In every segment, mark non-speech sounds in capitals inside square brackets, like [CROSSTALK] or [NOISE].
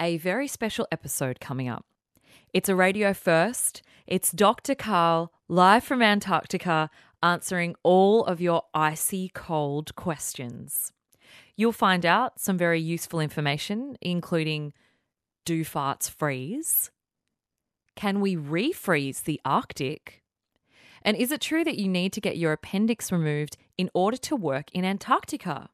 a very special episode coming up. It's a radio first. It's Dr. Karl live from Antarctica answering all of your icy cold questions. You'll find out some very useful information, including do farts freeze? Can we refreeze the Arctic? And is it true that you need to get your appendix removed in order to work in Antarctica?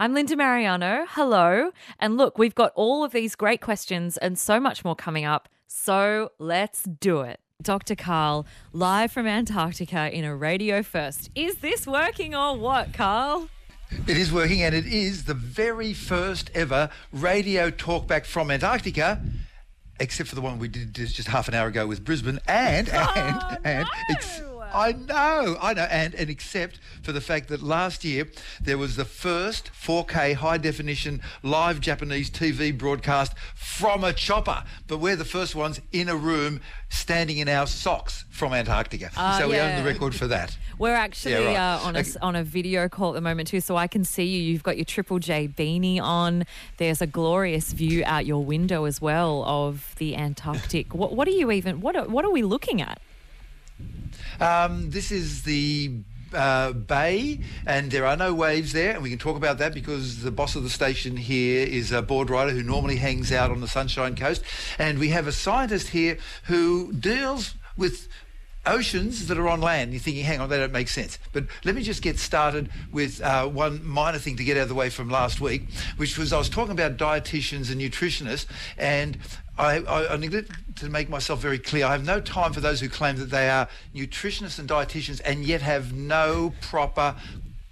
I'm Linda Marigliano. Hello. And look, we've got all of these great questions and so much more coming up. So let's do it. Dr. Karl, live from Antarctica in a radio first. Is this working or what, Karl? It is working, and it is the very first ever radio talkback from Antarctica except for the one we did just half an hour ago with Brisbane, and Oh, and and no. ex- I know, I know, and and except for the fact that last year there was the first 4K high definition live Japanese TV broadcast from a chopper, but we're the first ones in a room standing in our socks from Antarctica, Uh, so we own the record for that. [LAUGHS] We're actually Yeah, right. uh, on a Okay. on a video call at the moment too, so I can see you. You've got your Triple J beanie on. There's a glorious view out your window as well of the Antarctic. what what are you even? What are, what are we looking at? Um, this is the uh, bay, and there are no waves there, and we can talk about that because the boss of the station here is a board rider who normally hangs out on the Sunshine Coast, and we have a scientist here who deals with oceans that are on land. You're thinking, hang on, that don't make sense. But let me just get started with uh, one minor thing to get out of the way from last week, which was I was talking about dietitians and nutritionists, and I, I, I neglected to make myself very clear. I have no time for those who claim that they are nutritionists and dietitians and yet have no proper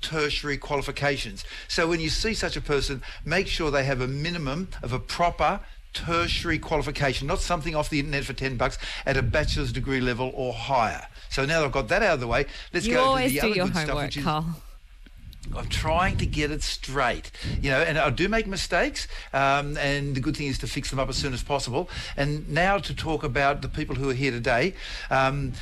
tertiary qualifications. So when you see such a person, make sure they have a minimum of a proper tertiary qualification, not something off the internet for 10 bucks at a bachelor's degree level or higher. So now that I've got that out of the way, let's You go to the do other good stuff, homework, which is Karl. I'm trying to get it straight, you know, and I do make mistakes, um, and the good thing is to fix them up as soon as possible. And now to talk about the people who are here today. Um,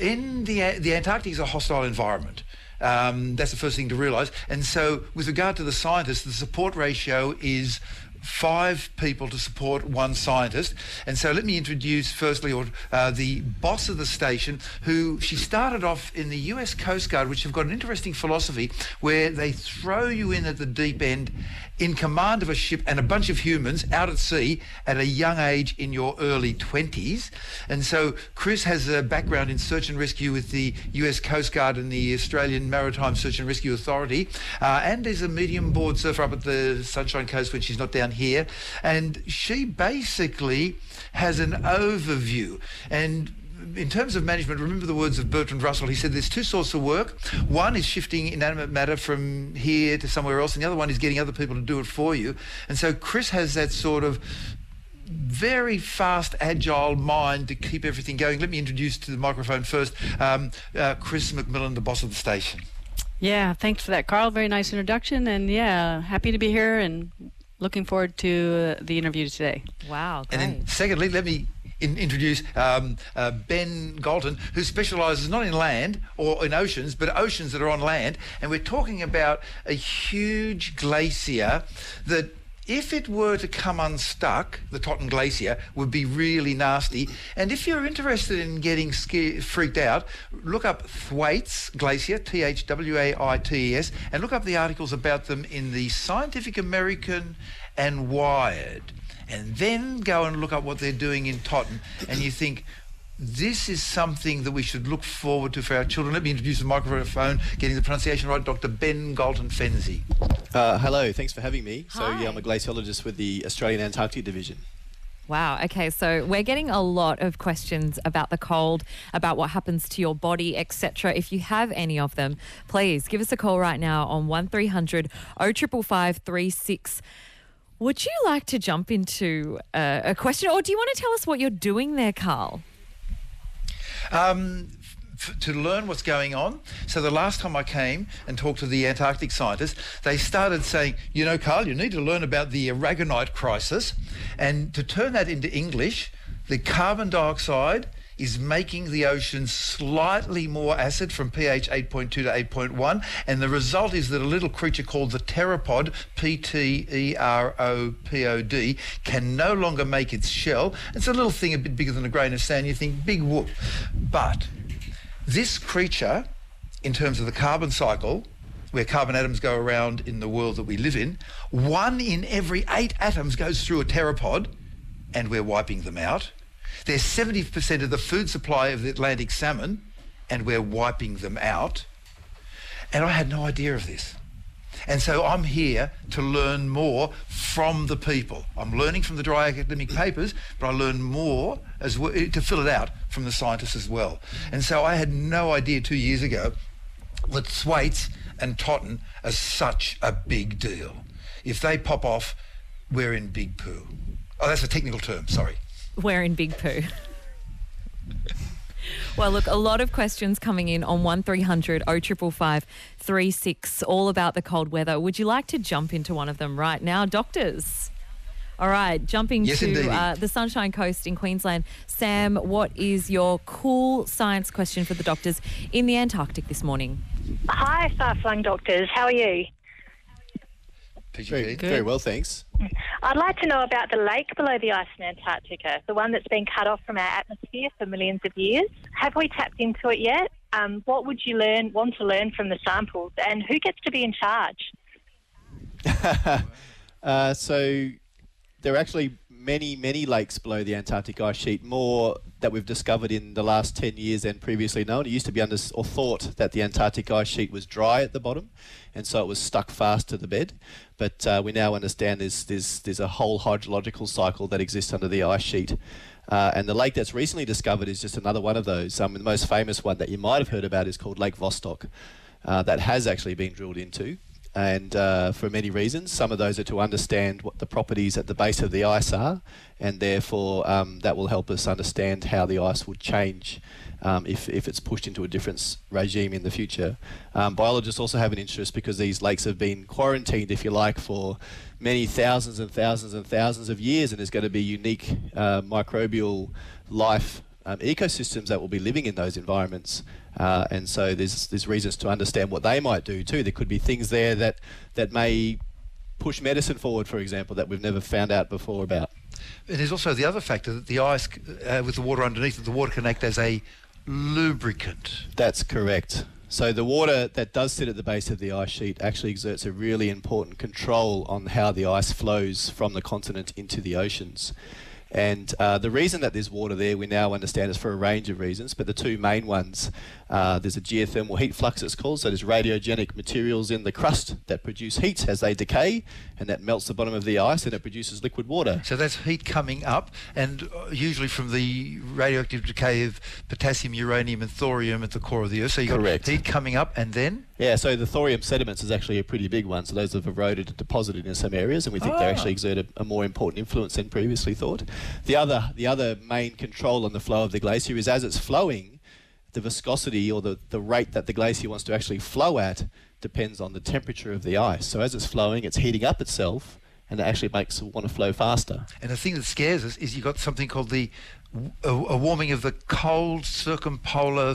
in the the Antarctic is a hostile environment. Um, that's the first thing to realise. And so, with regard to the scientists, the support ratio is five people to support one scientist. And so let me introduce firstly or, uh, the boss of the station, who she started off in the US Coast Guard, which have got an interesting philosophy where they throw you in at the deep end in command of a ship and a bunch of humans out at sea at a young age in your early 20s. And so Chris has a background in search and rescue with the US Coast Guard and the Australian Maritime Search and Rescue Authority, uh, and is a medium board surfer up at the Sunshine Coast when she's not down here. And she basically has an overview. And in terms of management, remember the words of Bertrand Russell. He said there's two sorts of work. One is shifting inanimate matter from here to somewhere else, and the other one is getting other people to do it for you. And so Chris has that sort of very fast, agile mind to keep everything going. Let me introduce to the microphone first um, uh, Chris McMillan, the boss of the station. Yeah, thanks for that, Karl. Very nice introduction. And yeah, happy to be here and looking forward to uh, the interview today. Wow, And then, secondly, let me in, introduce um, uh, Ben Galton, who specialises not in land or in oceans, but oceans that are on land. And we're talking about a huge glacier that. If it were to come unstuck, the Totten Glacier would be really nasty. And if you're interested in getting sca- freaked out, look up Thwaites Glacier, T H W A I T E S, and look up the articles about them in the Scientific American and Wired and then go and look up what they're doing in Totten, and you think, this is something that we should look forward to for our children. Let me introduce the microphone, getting the pronunciation right, Dr. Ben Galton Fenzi. Uh, hello, thanks for having me. So, Hi. yeah, I'm a glaciologist with the Australian Antarctic Division. Wow. Okay. So we're getting a lot of questions about the cold, about what happens to your body, etc. If you have any of them, please give us a call right now on 1300 0555 36. Would you like to jump into uh, a question or do you want to tell us what you're doing there, Karl? Um, to learn what's going on. So the last time I came and talked to the Antarctic scientists, they started saying, you know, Karl, you need to learn about the aragonite crisis. And to turn that into English, the carbon dioxide is making the ocean slightly more acid from pH 8.2 to 8.1. And the result is that a little creature called the pteropod, P T E R O P O D, can no longer make its shell. It's a little thing a bit bigger than a grain of sand. You think, big whoop. But this creature, in terms of the carbon cycle, where carbon atoms go around in the world that we live in, one in every eight atoms goes through a pteropod, and we're wiping them out. They're 70% of the food supply of the Atlantic salmon, and we're wiping them out. And I had no idea of this. And so I'm here to learn more from the people. I'm learning from the dry academic papers, but I learn more as well, to fill it out from the scientists as well. And so I had no idea two years ago that Thwaites and Totten are such a big deal. If they pop off, we're in big poo. Oh, that's a technical term, sorry. We're in big poo. Well, look, a lot of questions coming in on 1300 0555 36, all about the cold weather. Would you like to jump into one of them right now, doctors? All right, jumping Yes, to uh, the Sunshine Coast in Queensland. Sam, what is your cool science question for the doctors in the Antarctic this morning? Hi, Far Flung Doctors. How are you? PGP. Very, very well, thanks. I'd like to know about the lake below the ice in Antarctica, the one that's been cut off from our atmosphere for millions of years. Have we tapped into it yet? Um, what would you learn, want to learn from the samples, and who gets to be in charge? [LAUGHS] Uh, so there are actually many, many lakes below the Antarctic ice sheet, more that we've discovered in the last 10 years than previously known. It used to be under, or thought that the Antarctic ice sheet was dry at the bottom, and so it was stuck fast to the bed. But uh, we now understand there's, there's, there's a whole hydrological cycle that exists under the ice sheet. Uh, and the lake that's recently discovered is just another one of those. Um, the most famous one that you might have heard about is called Lake Vostok, uh, that has actually been drilled into and uh, for many reasons. Some of those are to understand what the properties at the base of the ice are, and therefore um, that will help us understand how the ice would change um, if, if it's pushed into a different regime in the future. Um, biologists also have an interest because these lakes have been quarantined, if you like, for many thousands and thousands and thousands of years, and there's going to be unique uh, microbial life um, ecosystems that will be living in those environments. Uh, and so there's there's reasons to understand what they might do too. There could be things there that that may push medicine forward, for example, that we've never found out before about. And there's also the other factor that the ice, uh, with the water underneath it, the water can act as a lubricant. That's correct. So the water that does sit at the base of the ice sheet actually exerts a really important control on how the ice flows from the continent into the oceans. And uh, the reason that there's water there, we now understand, is for a range of reasons. But the two main ones, uh, there's a geothermal heat flux, it's called. So there's radiogenic materials in the crust that produce heat as they decay, and that melts the bottom of the ice, and it produces liquid water. So that's heat coming up, and uh, usually from the radioactive decay of potassium, uranium, and thorium at the core of the Earth. So you've got Correct. heat coming up, and then Yeah, so the thorium sediments is actually a pretty big one. So those have eroded and deposited in some areas, and we think they Ah. actually exert a, a more important influence than previously thought. The other, the other main control on the flow of the glacier is as it's flowing, the viscosity or the, the rate that the glacier wants to actually flow at depends on the temperature of the ice. So as it's flowing, it's heating up itself, and it actually makes it want to flow faster. And the thing that scares us is you've got something called the a, a warming of the cold circumpolar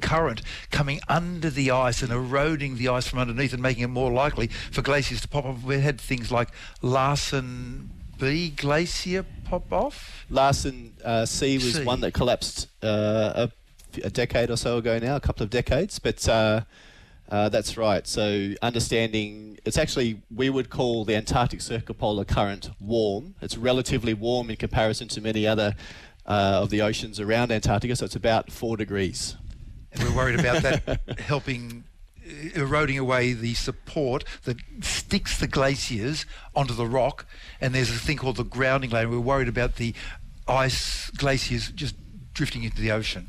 current coming under the ice and eroding the ice from underneath and making it more likely for glaciers to pop off. We had things like Larsen B glacier pop off. Larsen uh, C was C. one that collapsed uh, a, decade or so ago now, a couple of decades, but uh, uh, that's right. So understanding, it's actually, we would call the Antarctic circumpolar current warm. It's relatively warm in comparison to many other uh, of the oceans around Antarctica, so it's about four degrees. And we're worried about that [LAUGHS] helping eroding away the support that sticks the glaciers onto the rock. And there's a thing called the grounding layer. We're worried about the ice glaciers just drifting into the ocean.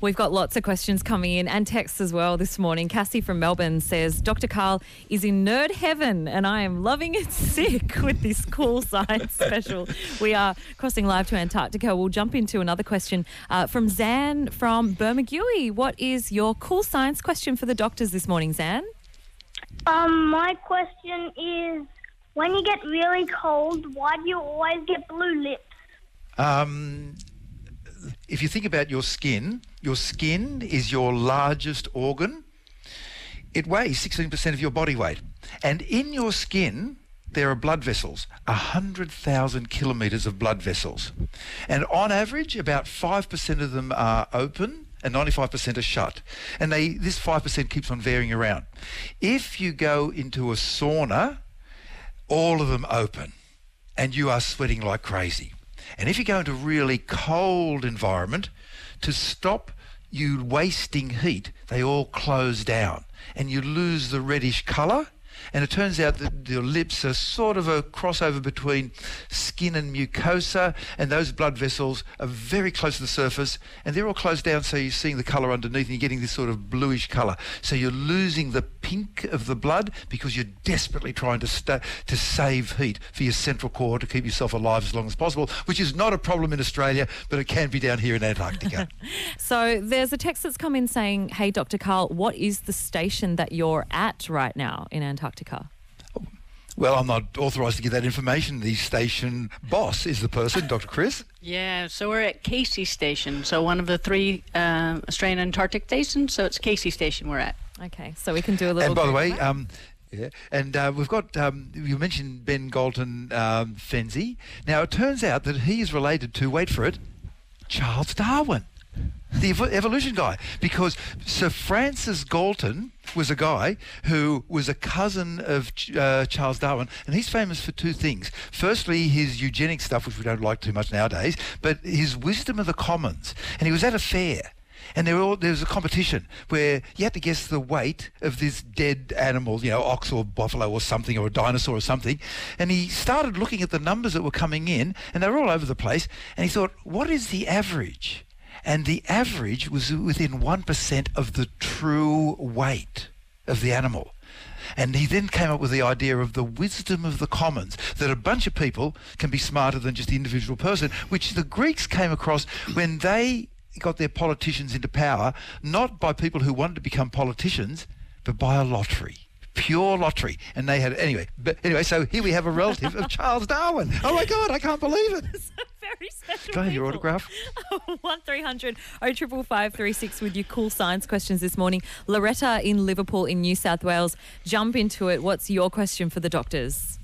We've got lots of questions coming in and texts as well this morning. Cassie from Melbourne says Dr. Karl is in nerd heaven and I am loving it [LAUGHS] sick with this cool [LAUGHS] science special. We are crossing live to Antarctica. We'll jump into another question uh, from Zan from Bermagui. What is your cool science question for the doctors this morning, Zan? Um, my question is, when you get really cold, why do you always get blue lips? Um, if you think about your skin, your skin is your largest organ. It weighs 16% of your body weight. And in your skin, there are blood vessels, 100,000 kilometres of blood vessels. And on average, about 5% of them are open and 95% are shut. And they, this 5% keeps on varying around. If you go into a sauna, all of them open and you are sweating like crazy. And if you go into a really cold environment, to stop you wasting heat, they all close down and you lose the reddish colour and it turns out that your lips are sort of a crossover between skin and mucosa, and those blood vessels are very close to the surface, and they're all closed down, so you're seeing the colour underneath, and you're getting this sort of bluish colour. So you're losing the pink of the blood because you're desperately trying to sta to save heat for your central core to keep yourself alive as long as possible, which is not a problem in Australia, but it can be down here in Antarctica. [LAUGHS] So there's a text that's come in saying, "Hey, Dr. Karl, what is the station that you're at right now in Antarctica?" well, I'm not authorised to give that information. The station boss is the person, Dr. Chris. Yeah, so we're at Casey Station, so one of the three uh, Australian Antarctic stations. So it's Casey Station we're at. Okay, so we can do a little. And by the way, um, yeah, and uh, we've got um, you mentioned Ben Galton um, Fenzi. Now it turns out that he is related to wait for it, Charles Darwin, the evo- evolution guy, because Sir Francis Galton was a guy who was a cousin of uh, Charles Darwin, and he's famous for two things. Firstly, his eugenic stuff, which we don't like too much nowadays, but his wisdom of the commons. And he was at a fair. And all, there was a competition where you had to guess the weight of this dead animal, you know, ox or buffalo or something, or a dinosaur or something. And he started looking at the numbers that were coming in, and they were all over the place. And he thought, what is the average? And the average was within 1% of the true weight of the animal. And he then came up with the idea of the wisdom of the commons, that a bunch of people can be smarter than just the individual person, which the Greeks came across when they got their politicians into power, not by people who wanted to become politicians, but by a lottery. Pure lottery. And they had, anyway, but anyway, so here we have a relative of Charles Darwin. Oh my God, I can't believe it. [LAUGHS] very special. Can I have your people. autograph? [LAUGHS] One 055536 with your cool science questions this morning. Loretta in Liverpool in New South Wales. Jump into it. What's your question for the doctors?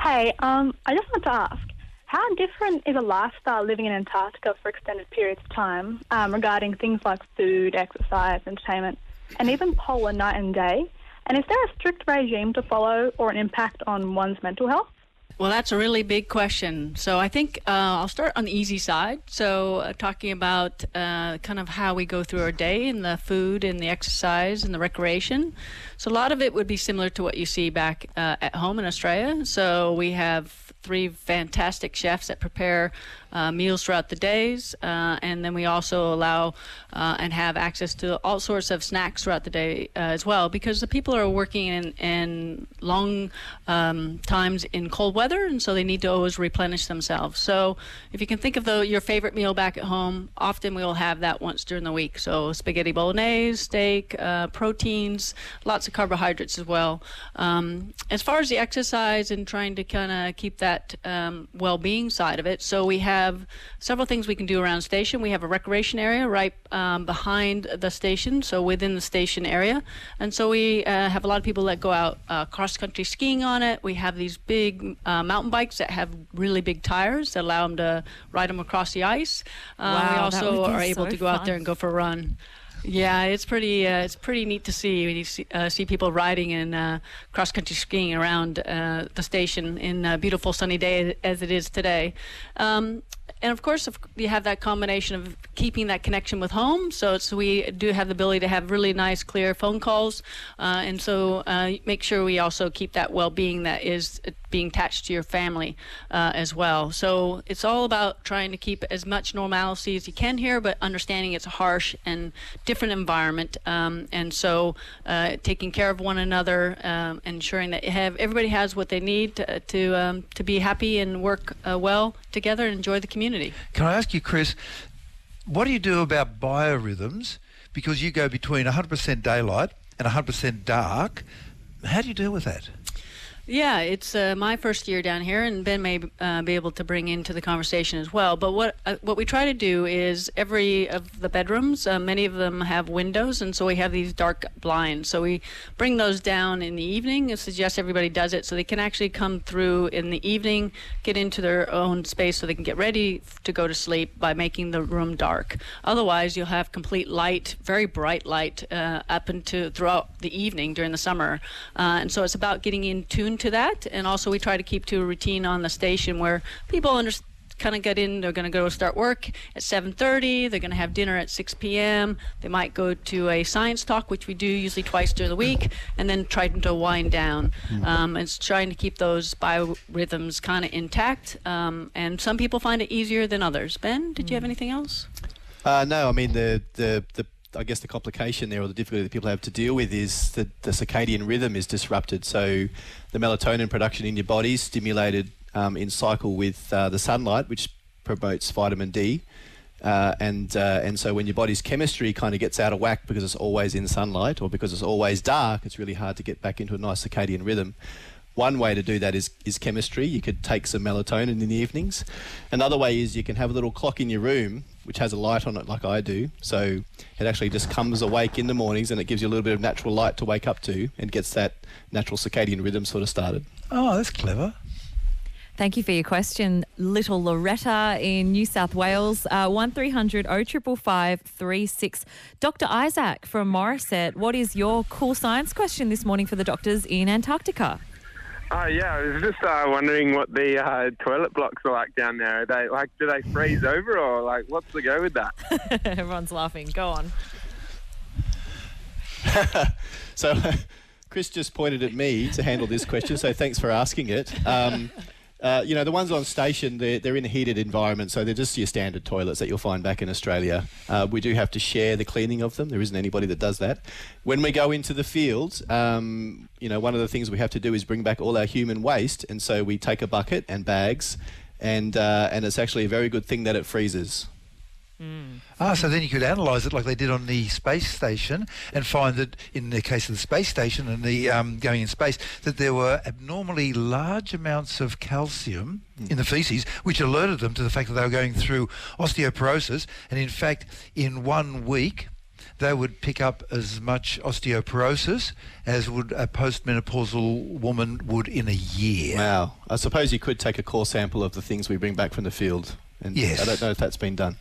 Hey, um, I just want to ask, how different is a lifestyle living in Antarctica for extended periods of time um, regarding things like food, exercise, entertainment, and even polar night and day? And is there a strict regime to follow or an impact on one's mental health? Well, that's a really big question. So I think uh, I'll start on the easy side. So uh, talking about uh, kind of how we go through our day and the food and the exercise and the recreation. So a lot of it would be similar to what you see back uh, at home in Australia. So we have three fantastic chefs that prepare uh, meals throughout the days, uh, and then we also allow uh, and have access to all sorts of snacks throughout the day uh, as well, because the people are working in, in long um, times in cold weather, and so they need to always replenish themselves. So if you can think of the, your favorite meal back at home, often we will have that once during the week. So spaghetti bolognese, steak, uh, proteins, lots of carbohydrates as well. Um, as far as the exercise and trying to kind of keep that um, well-being side of it, so we have several things we can do around station. We have a recreation area right um, behind the station, so within the station area, and so we uh, have a lot of people that go out uh, cross-country skiing on it. We have these big uh, mountain bikes that have really big tires that allow them to ride them across the ice. Uh, Wow, we also are able so to go out there and go for a run. Yeah, it's pretty. Uh, it's pretty neat to see you see, uh, see people riding and uh, cross country skiing around uh, the station in a beautiful sunny day as it is today. Um, and of course, you have that combination of keeping that connection with home. So, we do have the ability to have really nice, clear phone calls, uh, and so uh, make sure we also keep that well-being that is being attached to your family uh, as well. So it's all about trying to keep as much normalcy as you can here, but understanding it's a harsh and different environment. Um, and so uh, taking care of one another, um, ensuring that have everybody has what they need to to, um, to be happy and work uh, well together and enjoy the community. Can I ask you, Chris, what do you do about biorhythms? Because you go between 100% daylight and 100% dark. How do you deal with that? Yeah, it's uh, my first year down here, and Ben may uh, be able to bring into the conversation as well. But what uh, what we try to do is every of the bedrooms, uh, many of them have windows, and so we have these dark blinds. So we bring those down in the evening. I suggest everybody does it so they can actually come through in the evening, get into their own space, so they can get ready to go to sleep by making the room dark. Otherwise, you'll have complete light, very bright light, uh, up into throughout the evening during the summer. Uh, and so it's about getting in tune to that. And also, we try to keep to a routine on the station where people understand kind of get in they're going to go start work at 7.30 they're going to have dinner at 6 p.m they might go to a science talk which we do usually twice during the week and then try to wind down. Um, and it's trying to keep those biorhythms kind of intact um, and some people find it easier than others. Ben did you have anything else? Uh, no, I mean the, the the I guess the complication there or the difficulty that people have to deal with is that the circadian rhythm is disrupted. So the melatonin production in your body is stimulated um, in cycle with uh, the sunlight, which promotes vitamin D. Uh, and uh, and so when your body's chemistry kind of gets out of whack because it's always in sunlight or because it's always dark, it's really hard to get back into a nice circadian rhythm. One way to do that is, is chemistry. You could take some melatonin in the evenings. Another way is you can have a little clock in your room which has a light on it like I do. So it actually just comes awake in the mornings and it gives you a little bit of natural light to wake up to and gets that natural circadian rhythm sort of started. Oh, that's clever. Thank you for your question, little Loretta in New South Wales. Uh, one 36 Dr. Isaac from Morisset, what is your cool science question this morning for the doctors in Antarctica? Oh yeah, I was just uh, wondering what the uh, toilet blocks are like down there. Are they like, do they freeze over, or like, what's the go with that? [LAUGHS] Everyone's laughing. Go on. [LAUGHS] So [LAUGHS] Chris just pointed at me to handle this question, so thanks for asking it. Um, uh, you know, the ones on station, they're, they're in a heated environment, so they're just your standard toilets that you'll find back in Australia. Uh, we do have to share the cleaning of them. There isn't anybody that does that. When we go into the field, um, you know, one of the things we have to do is bring back all our human waste, and so we take a bucket and bags, and uh, and it's actually a very good thing that it freezes. Ah, so then you could analyse it like they did on the space station and find that in the case of the space station and the um, going in space, that there were abnormally large amounts of calcium in the feces, which alerted them to the fact that they were going through osteoporosis. And in fact, in one week, they would pick up as much osteoporosis as would a postmenopausal woman would in a year. Wow. I suppose you could take a core sample of the things we bring back from the field. And Yes. I don't know if that's been done.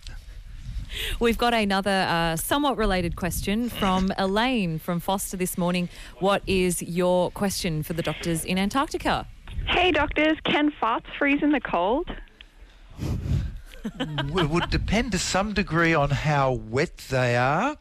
We've got another uh, somewhat related question from [LAUGHS] Elaine from Foster this morning. What is your question for the doctors in Antarctica? Hey doctors, can farts freeze in the cold? [LAUGHS] it would depend to some degree on how wet they are.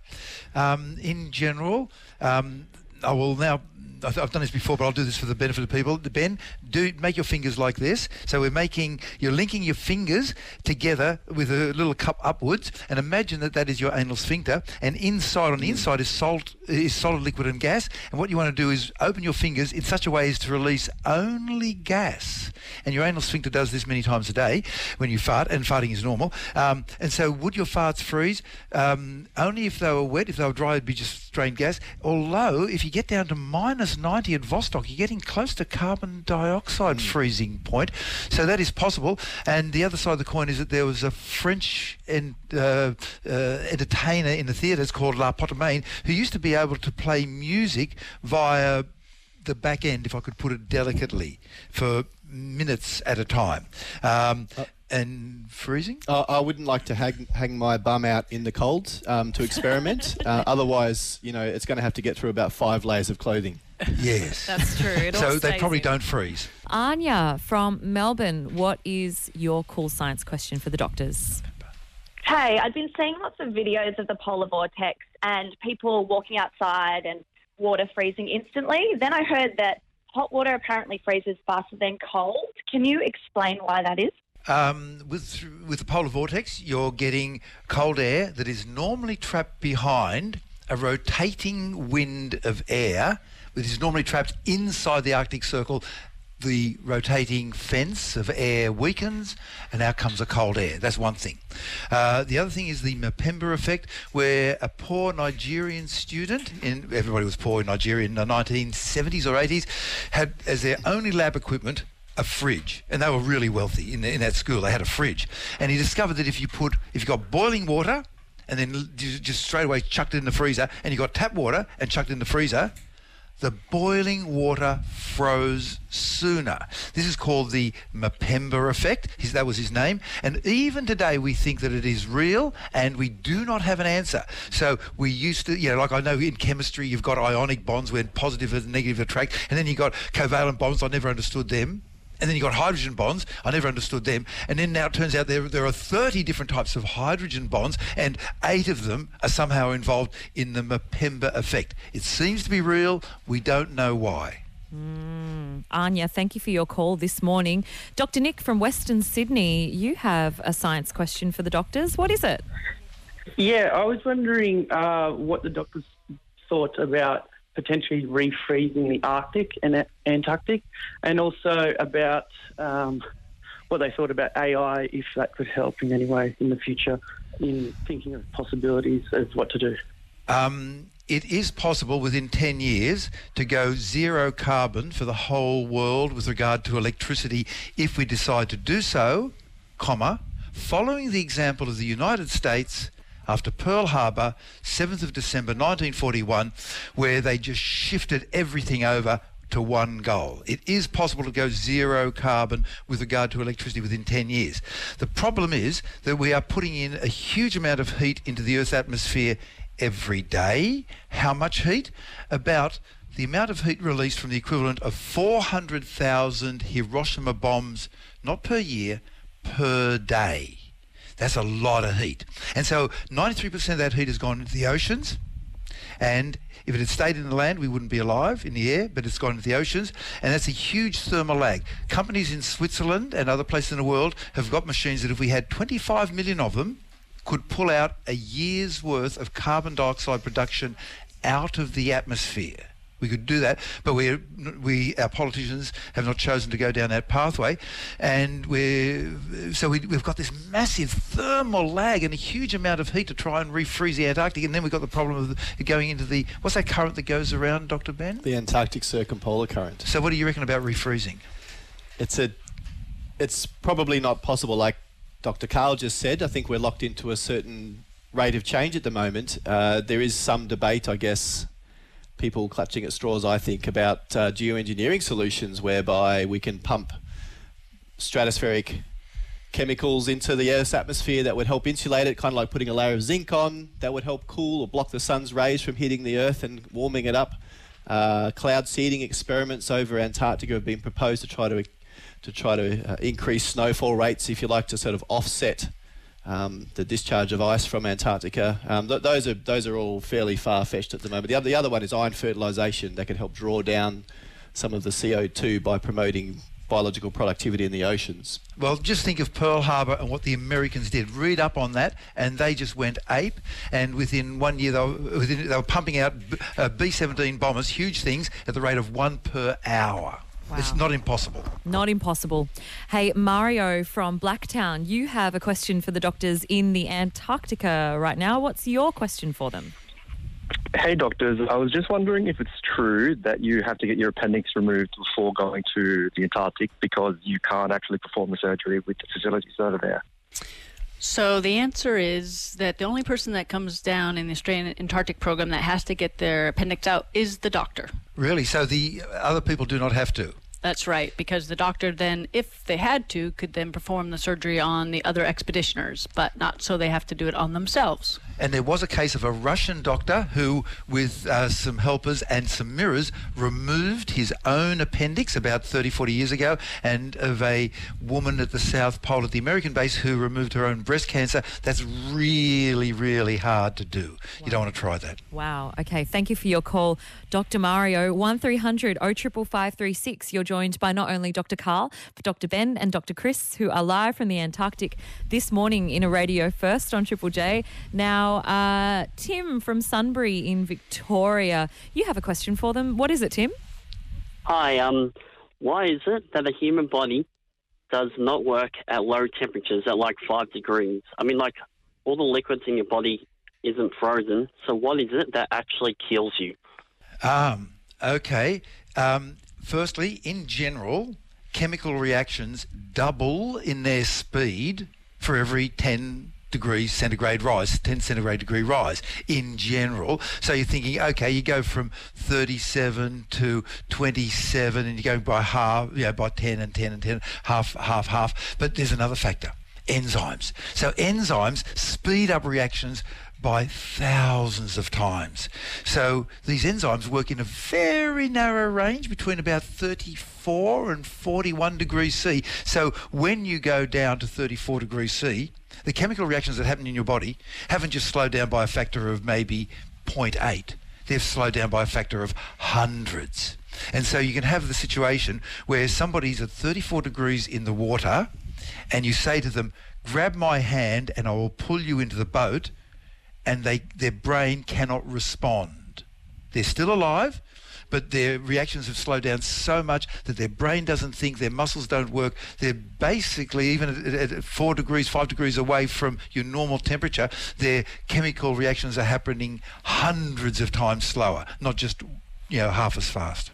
Um, in general, um, I will now. I've done this before, but I'll do this for the benefit of people. Ben, do make your fingers like this. So we're making, you're linking your fingers together with a little cup upwards, and imagine that that is your anal sphincter. And inside, on the inside, is salt, is solid, liquid, and gas. And what you want to do is open your fingers in such a way as to release only gas. And your anal sphincter does this many times a day when you fart, and farting is normal. Um, and so, would your farts freeze? Um, only if they were wet. If they were dry, it'd be just strained gas. Although, if you get down to minus 90 at Vostok, you're getting close to carbon dioxide freezing point. So that is possible. And the other side of the coin is that there was a French en- uh, uh, entertainer in the theatres called Le Pétomane who used to be able to play music via the back end, if I could put it delicately, for minutes at a time. Um, and freezing? I I wouldn't like to hang, hang my bum out in the cold um, to experiment. [LAUGHS] uh, otherwise, you know, it's going to have to get through about five layers of clothing. Yes. That's true. It so they probably in. don't freeze. Anya from Melbourne, what is your cool science question for the doctors? Hey, I've been seeing lots of videos of the polar vortex and people walking outside and water freezing instantly. Then I heard that hot water apparently freezes faster than cold. Can you explain why that is? Um, with with the polar vortex, you're getting cold air that is normally trapped behind a rotating wind of air, which is normally trapped inside the Arctic Circle the rotating fence of air weakens, and out comes a cold air. That's one thing. Uh, the other thing is the Mpemba effect, where a poor Nigerian student, in, everybody was poor in Nigeria in the 1970s or 80s, had as their only lab equipment a fridge, and they were really wealthy in, in that school. They had a fridge, and he discovered that if you put if you got boiling water and then just straight away chucked it in the freezer, and you got tap water and chucked it in the freezer, the boiling water froze sooner. This is called the Mpemba effect. His, that was his name. And even today, we think that it is real, and we do not have an answer. So we used to, you know, like I know in chemistry, you've got ionic bonds where positive and negative attract, and then you've got covalent bonds. I never understood them. And then you've got hydrogen bonds. I never understood them. And then now it turns out there, there are 30 different types of hydrogen bonds, and eight of them are somehow involved in the Mpemba effect. It seems to be real. We don't know why. Anya, thank you for your call this morning. Dr. Nick from Western Sydney, you have a science question for the doctors. What is it? Yeah, I was wondering uh, what the doctors thought about potentially refreezing the Arctic and Antarctic, and also about um, what they thought about AI, if that could help in any way in the future in thinking of possibilities of what to do. Um, it is possible within 10 years to go zero carbon for the whole world with regard to electricity if we decide to do so, comma, following the example of the United States after Pearl Harbor, 7th of December 1941, where they just shifted everything over to one goal. It is possible to go zero carbon with regard to electricity within 10 years. The problem is that we are putting in a huge amount of heat into the Earth's atmosphere every day. How much heat? About the amount of heat released from the equivalent of 400,000 Hiroshima bombs, not per year, per day. That's a lot of heat. And so 93% of that heat has gone into the oceans. And if it had stayed in the land, we wouldn't be alive in the air, but it's gone into the oceans. And that's a huge thermal lag. Companies in Switzerland and other places in the world have got machines that if we had 25 million of them, could pull out a year's worth of carbon dioxide production out of the atmosphere. We could do that, but we, we, our politicians have not chosen to go down that pathway, and we're so we, we've got this massive thermal lag and a huge amount of heat to try and refreeze the Antarctic, and then we've got the problem of going into the what's that current that goes around, Doctor Ben? The Antarctic circumpolar current. So what do you reckon about refreezing? It's a, it's probably not possible. Like Dr. Karl just said, I think we're locked into a certain rate of change at the moment. Uh, there is some debate, I guess, people clutching at straws, I think, about uh, geoengineering solutions whereby we can pump stratospheric chemicals into the Earth's atmosphere that would help insulate it, kind of like putting a layer of zinc on that would help cool or block the sun's rays from hitting the Earth and warming it up. Uh, cloud seeding experiments over Antarctica have been proposed to try to to try to uh, increase snowfall rates, if you like, to sort of offset um, the discharge of ice from Antarctica. Um, th- those are those are all fairly far fetched at the moment. The other, the other one is iron fertilisation that can help draw down some of the CO2 by promoting biological productivity in the oceans. Well, just think of Pearl Harbor and what the Americans did. Read up on that, and they just went ape. And within one year, they were, within, they were pumping out B- uh, B-17 bombers, huge things, at the rate of one per hour. It's not impossible. Not impossible. Hey, Mario from Blacktown, you have a question for the doctors in the Antarctica right now. What's your question for them? Hey, doctors. I was just wondering if it's true that you have to get your appendix removed before going to the Antarctic because you can't actually perform the surgery with the facilities over there. So the answer is that the only person that comes down in the Australian Antarctic program that has to get their appendix out is the doctor. Really? So the other people do not have to? That's right, because the doctor then, if they had to, could then perform the surgery on the other expeditioners, but not so they have to do it on themselves. And there was a case of a Russian doctor who, with uh, some helpers and some mirrors, removed his own appendix about 30, 40 years ago, and of a woman at the South Pole at the American base who removed her own breast cancer. That's really, really hard to do. You don't want to try that. Wow. Okay. Thank you for your call, Dr. Mario. 1300 055536. You're joined by not only Dr. Karl, but Dr. Ben and Dr. Chris, who are live from the Antarctic this morning in a radio first on Triple J. Now, uh, Tim from Sunbury in Victoria, you have a question for them. What is it, Tim? Hi. Um, why is it that the human body does not work at low temperatures at like five degrees? I mean, like all the liquids in your body isn't frozen. So what is it that actually kills you? Um, okay. Um, firstly, in general, chemical reactions double in their speed for every 10 degrees centigrade rise, 10 centigrade degree rise in general. So you're thinking, okay, you go from 37 to 27 and you go by half, you know, by 10 and 10 and 10, half, half, half. But there's another factor enzymes. So enzymes speed up reactions by thousands of times. So these enzymes work in a very narrow range between about 34 and 41 degrees C. So when you go down to 34 degrees C, the chemical reactions that happen in your body haven't just slowed down by a factor of maybe 0.8. They've slowed down by a factor of hundreds. And so you can have the situation where somebody's at 34 degrees in the water and you say to them, grab my hand and I will pull you into the boat, and they their brain cannot respond. They're still alive, but their reactions have slowed down so much that their brain doesn't think, their muscles don't work. They're basically, even at, at four degrees, five degrees away from your normal temperature, their chemical reactions are happening hundreds of times slower, not just you know half as fast.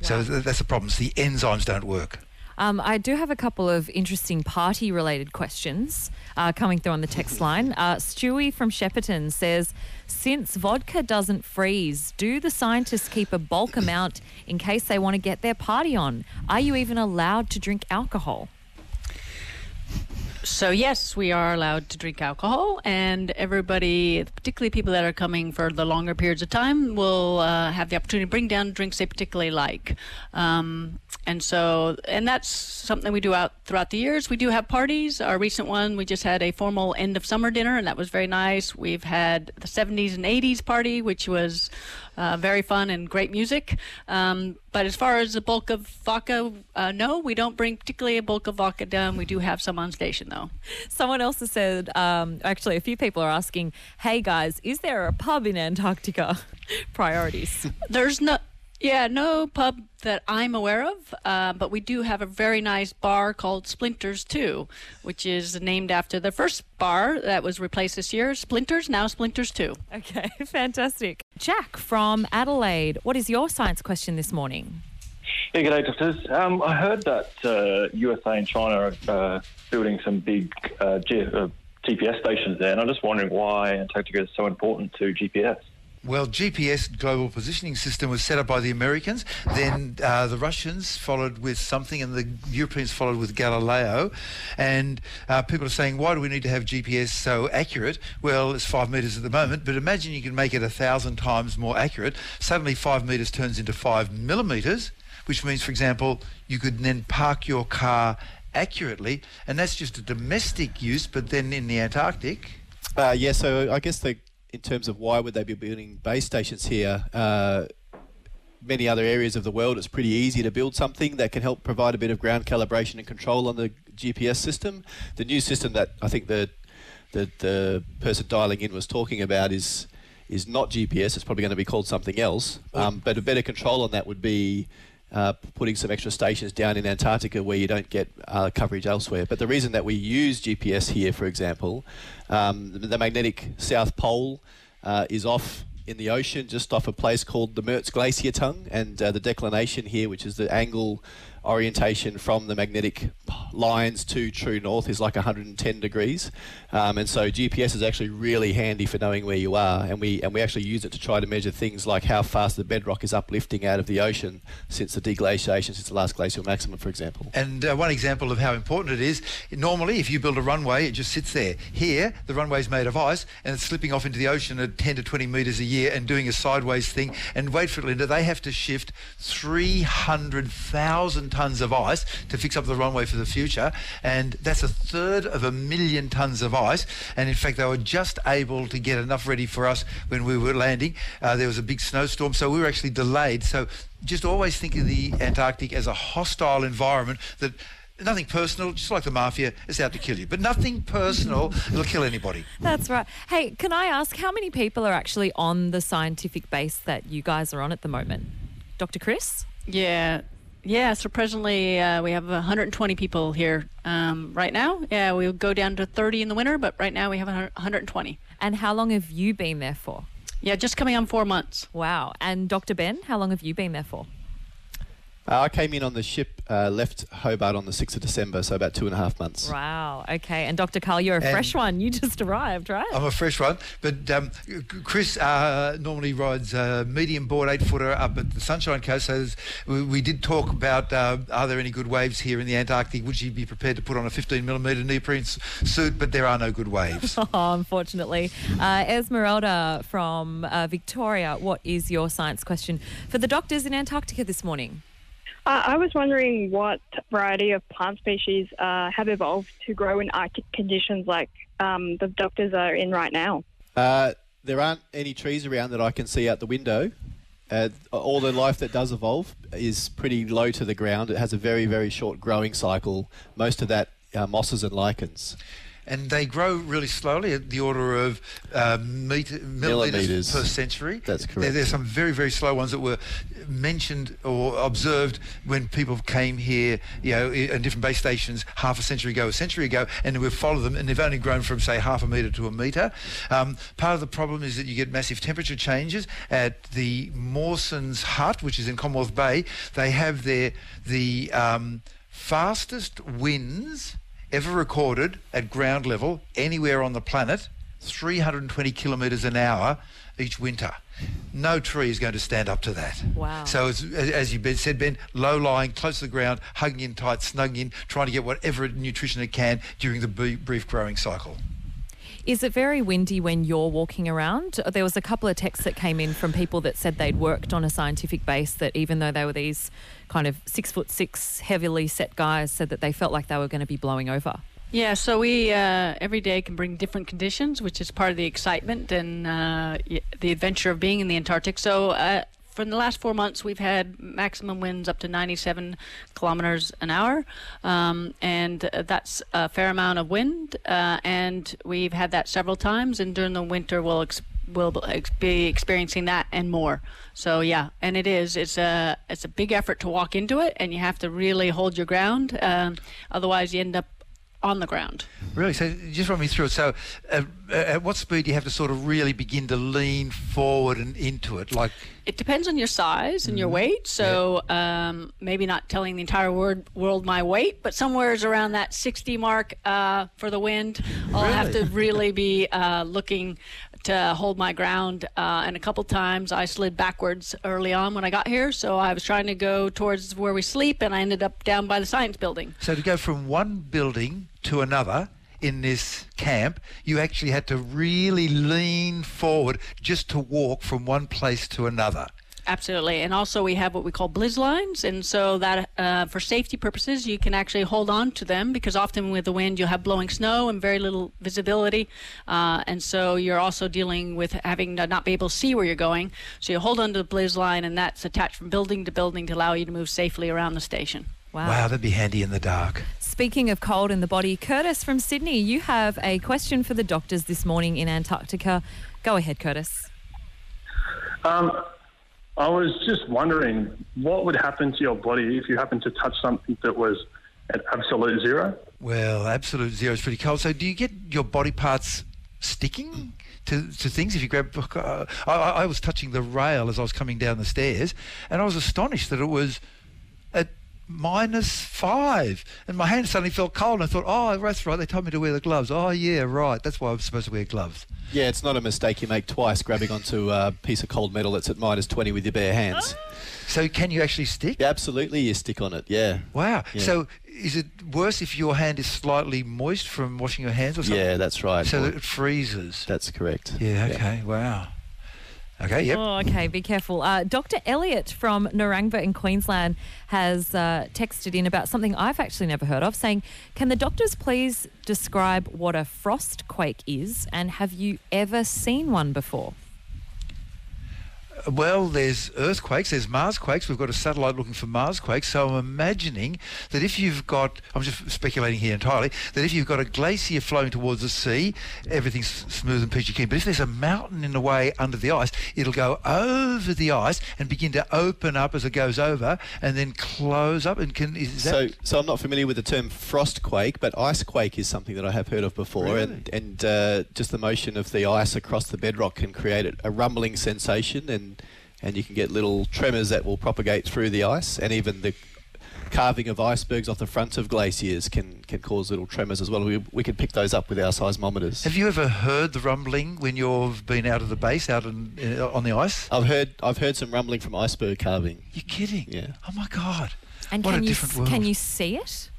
So that's the problem. The enzymes don't work. Um, I do have a couple of interesting party related questions uh, coming through on the text line. Uh, Stewie from Shepparton says Since vodka doesn't freeze, do the scientists keep a bulk amount in case they want to get their party on? Are you even allowed to drink alcohol? So yes, we are allowed to drink alcohol, and everybody, particularly people that are coming for the longer periods of time, will uh, have the opportunity to bring down drinks they particularly like. Um, and so, and that's something we do out throughout the years. We do have parties. Our recent one, we just had a formal end of summer dinner, and that was very nice. We've had the 70s and 80s party, which was uh, very fun and great music. Um, but as far as the bulk of vodka, uh, no, we don't bring particularly a bulk of vodka down. We do have some on station, though. Someone else has said, um, actually, a few people are asking, hey guys, is there a pub in Antarctica? [LAUGHS] Priorities. There's no. Yeah, no pub that I'm aware of, uh, but we do have a very nice bar called Splinters 2, which is named after the first bar that was replaced this year, Splinters, now Splinters 2. Okay, [LAUGHS] fantastic. Jack from Adelaide, what is your science question this morning? Yeah, day, doctors. Um, I heard that uh, USA and China are uh, building some big uh, G- uh, GPS stations there, and I'm just wondering why Antarctica is so important to GPS. Well, GPS global positioning system was set up by the Americans. Then uh, the Russians followed with something, and the Europeans followed with Galileo. And uh, people are saying, why do we need to have GPS so accurate? Well, it's five meters at the moment, but imagine you can make it a thousand times more accurate. Suddenly, five meters turns into five millimeters, which means, for example, you could then park your car accurately, and that's just a domestic use. But then in the Antarctic, Uh, yeah, so I guess the, in terms of why would they be building base stations here, uh, many other areas of the world, it's pretty easy to build something that can help provide a bit of ground calibration and control on the GPS system. The new system that I think the the, the person dialing in was talking about is is not GPS. It's probably going to be called something else. Um, but a better control on that would be uh, putting some extra stations down in Antarctica where you don't get uh, coverage elsewhere. But the reason that we use GPS here, for example, um, the, magnetic South Pole uh, is off in the ocean, just off a place called the Mertz Glacier Tongue, and uh, the declination here, which is the angle orientation from the magnetic lines to true north, is like 110 degrees. Um, and so GPS is actually really handy for knowing where you are, and we and we actually use it to try to measure things like how fast the bedrock is uplifting out of the ocean since the deglaciation, since the last glacial maximum, for example. And uh, one example of how important it is, normally if you build a runway, it just sits there. Here, the runway is made of ice and it's slipping off into the ocean at 10 to 20 metres a year and doing a sideways thing. And wait for it, Linda, they have to shift 300,000 tonnes of ice to fix up the runway for the future. And that's a third of a million tonnes of ice. And in fact, they were just able to get enough ready for us when we were landing. Uh, there was a big snowstorm, so we were actually delayed. So just always think of the Antarctic as a hostile environment that nothing personal, just like the mafia, it's out to kill you. But nothing personal, it'll kill anybody. That's right. Hey, can I ask how many people are actually on the scientific base that you guys are on at the moment? Dr. Chris? Yeah, Yeah, so presently uh, we have 120 people here um, right now. Yeah, we'll go down to 30 in the winter, but right now we have 120. And how long have you been there for? Yeah, just coming on four months. Wow. And Dr. Ben, how long have you been there for? Uh, I came in on the ship, uh, left Hobart on the 6th of December, so about two and a half months. Wow. Okay. And Dr. Karl, you're a And- fresh one. You just arrived, right? I'm a fresh one, but um, Chris uh, normally rides a medium board eight footer up at the Sunshine Coast. So we, we did talk about uh, are there any good waves here in the Antarctic? Would you be prepared to put on a 15 millimetre neoprene s- suit? But there are no good waves. [LAUGHS] Oh, unfortunately. Uh, Esmeralda from uh, Victoria, what is your science question for the doctors in Antarctica this morning? I was wondering what variety of plant species uh, have evolved to grow in Arctic conditions like um, the doctors are in right now. Uh, there aren't any trees around that I can see out the window. Uh, all the life that does evolve is pretty low to the ground. It has a very, very short growing cycle. Most of that mosses and lichens. And they grow really slowly at the order of uh, meter, Millimetres. per century. That's correct. There, there's some very, very slow ones that were mentioned or observed when people came here, you know, i- at different base stations half a century ago, a century ago, and we've followed them, and they've only grown from, say, half a metre to a metre. Um, part of the problem is that you get massive temperature changes. At the Mawson's Hut, which is in Commonwealth Bay, they have their the um, fastest winds ever recorded at ground level anywhere on the planet 320 kilometres an hour each winter. No tree is going to stand up to that. Wow. So, it's, as you said, Ben, low lying, close to the ground, hugging in tight, snugging in, trying to get whatever nutrition it can during the brief growing cycle. Is it very windy when you're walking around? There was a couple of texts that came in from people that said they'd worked on a scientific base that even though they were these kind of six foot six, heavily set guys, said that they felt like they were going to be blowing over. Yeah, so we uh, every day can bring different conditions, which is part of the excitement and uh, the adventure of being in the Antarctic. So, uh, for the last four months, we've had maximum winds up to 97 kilometers an hour, um, and uh, that's a fair amount of wind. Uh, and we've had that several times, and during the winter, we'll ex- we'll ex- be experiencing that and more. So yeah, and it is. It's a it's a big effort to walk into it, and you have to really hold your ground. Um, otherwise, you end up on the ground. Really? So just run me through it. So uh, uh, at what speed do you have to sort of really begin to lean forward and into it? Like, It depends on your size and Mm-hmm. your weight. So um, maybe not telling the entire word, world my weight, but somewhere's around that 60 mark uh, for the wind. I'll have to Really? really be uh, looking to hold my ground. Uh, and a couple times I slid backwards early on when I got here. So I was trying to go towards where we sleep, and I ended up down by the science building. so to go from one building to another in this camp, you actually had to really lean forward just to walk from one place to another. Absolutely, and also we have what we call blizz lines, and so that uh, for safety purposes, you can actually hold on to them because often with the wind you'll have blowing snow and very little visibility, uh, and so you're also dealing with having to not be able to see where you're going. So you hold on to the blizz line, and that's attached from building to building to allow you to move safely around the station. Wow. Wow, that'd be handy in the dark. Speaking of cold in the body, Curtis from Sydney, you have a question for the doctors this morning in Antarctica. Go ahead, Curtis. Um, I was just wondering what would happen to your body if you happened to touch something that was at absolute zero. Well, absolute zero is pretty cold. So, do you get your body parts sticking to, to things if you grab? Uh, I, I was touching the rail as I was coming down the stairs, and I was astonished that it was minus five, and my hand suddenly felt cold. And I thought, oh, that's right. They told me to wear the gloves. Oh, yeah, right. That's why I'm supposed to wear gloves. Yeah, it's not a mistake you make twice grabbing onto a piece of cold metal that's at minus 20 with your bare hands. [GASPS] So, can you actually stick? Yeah, Absolutely, you stick on it, yeah. Wow. Yeah. So, is it worse if your hand is slightly moist from washing your hands or something? Yeah, that's right. So Or- that it freezes. That's correct. Yeah. Okay. Wow. Okay. Yep. Oh, okay. Be careful. Uh, Dr. Elliot from Narangba in Queensland has uh, texted in about something I've actually never heard of, saying, "Can the doctors please describe what a frost quake is, and have you ever seen one before?" Well, there's earthquakes, there's Mars quakes. We've got a satellite looking for Mars quakes. So I'm imagining that if you've got, I'm just speculating here entirely, that if you've got a glacier flowing towards the sea, everything's smooth and peachy keen. But if there's a mountain in the way under the ice, it'll go over the ice and begin to open up as it goes over, and then close up. And can is that? So, so I'm not familiar with the term frost quake, but ice quake is something that I have heard of before, Really? and and uh, just the motion of the ice across the bedrock can create a, a rumbling sensation, and and you can get little tremors that will propagate through the ice, and even the carving of icebergs off the front of glaciers can can cause little tremors as well. We we can pick those up with our seismometers. Have you ever heard the rumbling when you've been out of the base, out in, uh, on the ice? I've heard I've heard some rumbling from iceberg carving. You're kidding? Yeah. Oh my god! And what can a you different s- world. can you see it?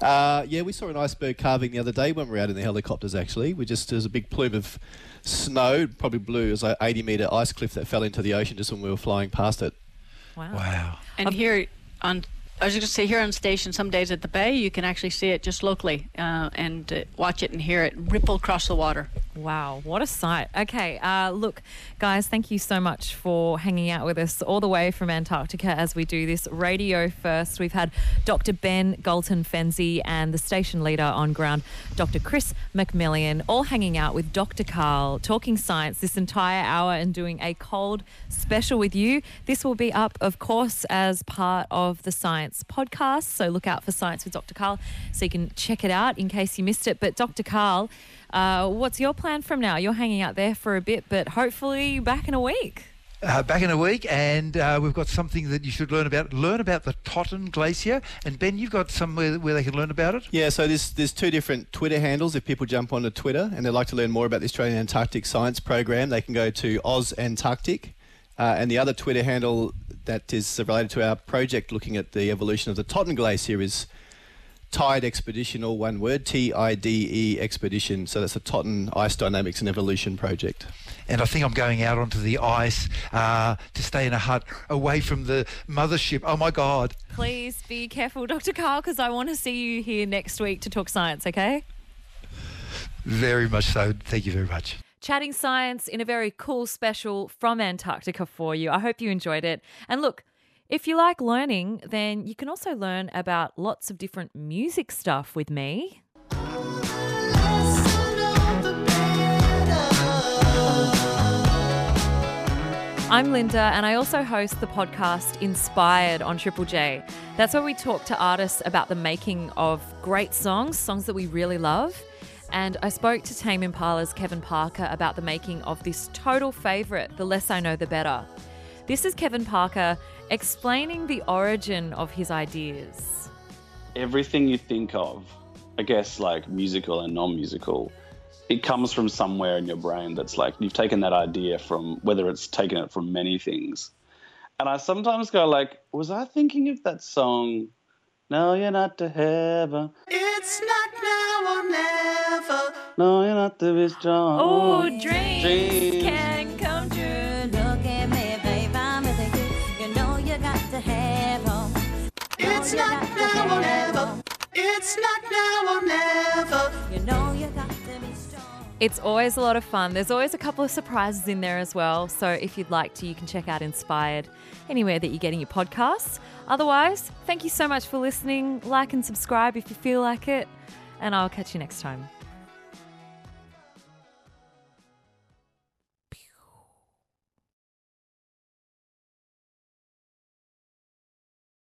Uh, yeah, we saw an iceberg carving the other day when we were out in the helicopters. Actually, we just there's a big plume of snow, probably blue, it was like 80 meter ice cliff that fell into the ocean just when we were flying past it. Wow. Wow. And here on, I was going to say here on station, some days at the bay, you can actually see it just locally uh, and uh, watch it and hear it ripple across the water. Wow, what a sight. Okay, uh, look, guys, thank you so much for hanging out with us all the way from Antarctica as we do this radio first. We've had Dr. Ben Galton Fenzi and the station leader on ground, Dr. Chris McMillian, all hanging out with Dr. Karl, talking science this entire hour and doing a cold special with you. This will be up, of course, as part of the Science podcast. So look out for Science with Dr. Karl so you can check it out in case you missed it. But Dr. Karl, uh, what's your plan from now? You're hanging out there for a bit, but hopefully back in a week. Uh, back in a week, and uh, we've got something that you should learn about. Learn about the Totten Glacier, and Ben, you've got somewhere where they can learn about it. Yeah, so there's there's two different Twitter handles. If people jump onto Twitter and they'd like to learn more about the Australian Antarctic Science Program, they can go to AusAntarctic. Uh, and the other Twitter handle that is related to our project looking at the evolution of the Totten Glacier is Tide Expedition, all one word, T I D E Expedition. So that's the Totten Ice Dynamics and Evolution Project. And I think I'm going out onto the ice uh, to stay in a hut away from the mothership. Oh my God! Please be careful, Dr. Karl, because I want to see you here next week to talk science, okay? Very much so. Thank you very much. Chatting science in a very cool special from Antarctica for you. I hope you enjoyed it. And look, if you like learning, then you can also learn about lots of different music stuff with me. I'm Linda, and I also host the podcast Inspired on Triple J. That's where we talk to artists about the making of great songs, songs that we really love. And I spoke to Tame Impala's Kevin Parker about the making of this total favourite, The Less I Know, the Better. This is Kevin Parker explaining the origin of his ideas. everything you think of, I guess like musical and non-musical, it comes from somewhere in your brain that's like you've taken that idea from whether it's taken it from many things. And I sometimes go like, was I thinking of that song? No, you're not to heaven. It's not now or never. No, you're not to be strong. Oh, dreams, Dreams. can come true. Look at me, babe, I'm with you. You know you got to have 'em. It's not now or never. It's not now or never. You know you got to be strong. It's always a lot of fun. There's always a couple of surprises in there as well. So if you'd like to, you can check out Inspired anywhere that you're getting your podcasts. Otherwise, thank you so much for listening. Like and subscribe if you feel like it. And I'll catch you next time.